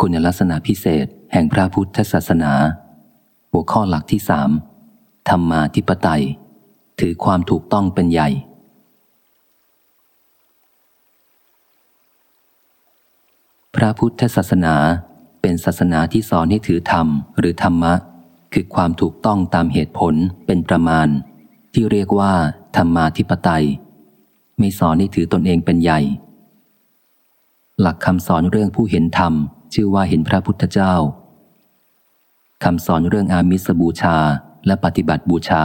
คุณลักษณะพิเศษแห่งพระพุทธศาสนา หัวข้อหลักที่สามธรรมาธิปไตย ถือความถูกต้องเป็นใหญ่ พระพุทธศาสนาเป็นศาสนาที่สอนให้ถือธรรมหรือธรรมะ คือความถูกต้องตามเหตุผลเป็นประมาณ ที่เรียกว่าธรรมาธิปไตย ไม่สอนให้ถือตนเองเป็นใหญ่ หลักคำสอนเรื่องผู้เห็นธรรม ชื่อว่าเห็นพระพุทธเจ้าคำสอนเรื่องอามิสบูชาและปฏิบัติบูชา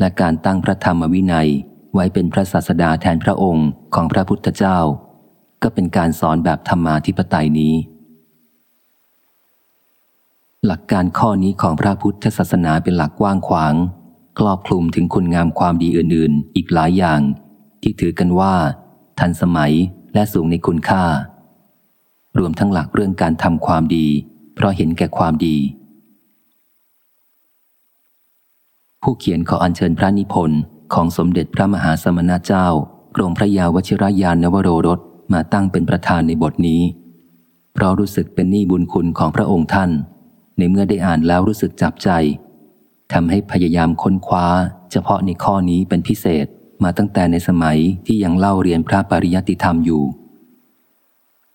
และการตั้งพระธรรมวินัยไว้เป็นพระศาสดาแทนพระองค์ของพระพุทธเจ้า ก็เป็นการสอนแบบธรรมาธิปไตยนี้ หลักการข้อนี้ของพระพุทธศาสนาเป็นหลักกว้างขวาง ครอบคลุมถึงคุณงามความดีอื่น ๆ อีกหลายอย่าง ที่ถือกันว่า ทันสมัยและสูงในคุณค่า รวมทั้งหลักเรื่องการทำความดี เพราะเห็นแก่ความดี ผู้เขียนขออัญเชิญพระนิพนธ์ของสมเด็จพระมหาสมณเจ้ากรมพระยาวชิรยานนวโรรสมาตั้งเป็นประธานในบทนี้ เพราะรู้สึกเป็นหนี้บุญคุณของพระองค์ท่าน ในเมื่อได้อ่านแล้วรู้สึกจับใจทำให้พยายามค้นคว้า เฉพาะในข้อนี้เป็นพิเศษมาตั้งแต่ในสมัยที่ยังเล่าเรียนพระปริยติธรรมอยู่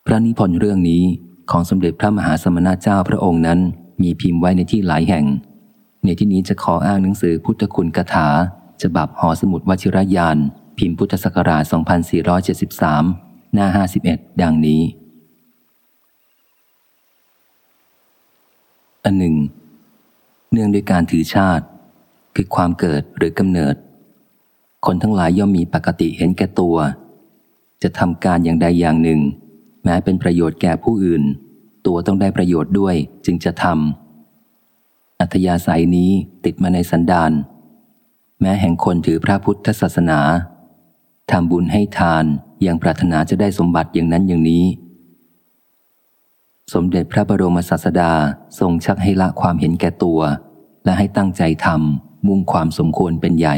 พระนิพนธ์เรื่องนี้ของสมเด็จพระมหาสมณเจ้าพระองค์นั้น มีพิมพ์ไว้ในที่หลายแห่ง ในที่นี้จะขออ้างหนังสือพุทธคุณกถาฉบับหอสมุดวชิรยาน พิมพ์พุทธศักราช 2473 หน้า 51 ดังนี้ อันหนึ่ง เนื่องด้วยการถือชาติ คือความเกิดหรือกำเนิด คนทั้งหลายย่อมมีปกติเห็นแก่ตัว จะทำการอย่างใดอย่างหนึ่ง แม้เป็นประโยชน์แก่ผู้อื่น ตัวต้องได้ประโยชน์ด้วยจึงจะทำอัธยาศัยนี้ติดมาในสันดานแม้แห่งคนถือพระพุทธศาสนาทำบุญให้ทานอย่างปรารถนาจะได้สมบัติอย่างนั้นอย่างนี้ สมเด็จพระบรมศาสดาทรงชักให้ละความเห็นแก่ตัว และให้ตั้งใจทำมุ่งความสมควรเป็นใหญ่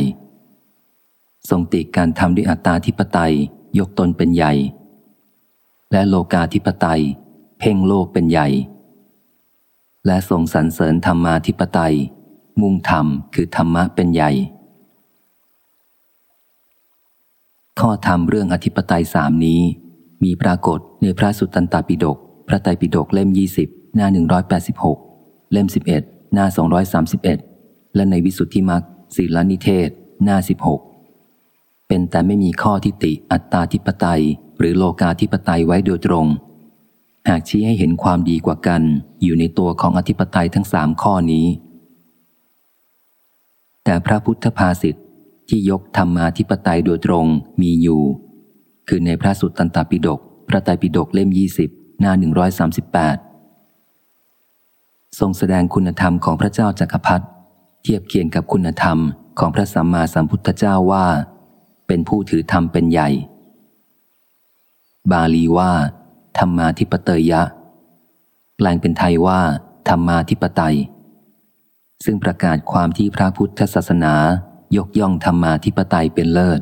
ทรงติการทำด้วยอัตตาธิปไตยยกตนเป็นใหญ่ และโลกาธิปไตย เพ่งโลกเป็นใหญ่ และทรงสรรเสริญธรรมาธิปไตย มุ่งธรรมคือธรรมะเป็นใหญ่ ข้อธรรมเรื่องอธิปไตยสามนี้ มีปรากฏในพระสุตตันตปิฎกพระไตรปิฎกเล่ม 20 หน้า 186 เล่ม 11 หน้า 231 และในวิสุทธิมักศีลนิเทศ หน้า 16 เป็นแต่ไม่มีข้อทิฏฐิอัตตาธิปไตย หรือโลกาธิปไตยไว้โดยตรง หากชี้ให้เห็นความดีกว่ากันอยู่ในตัวของอธิปไตยทั้งสามข้อนี้ แต่พระพุทธภาษิตที่ยกธรรมาธิปไตยโดยตรงมีอยู่ คือในพระสุตตันตปิฎกพระไตรปิฎกเล่ม 20 หน้า 138 ทรงแสดงคุณธรรมของพระเจ้าจักรพรรดิเทียบเคียงกับคุณธรรมของพระสัมมาสัมพุทธเจ้าว่า เป็นผู้ถือธรรมเป็นใหญ่ บาลีว่า ธรรมาธิปเตยะ แปลงเป็นไทยว่า ธรรมาธิปไตย ซึ่งประกาศความที่พระพุทธศาสนายกย่องธรรมาธิปไตยเป็นเลิศ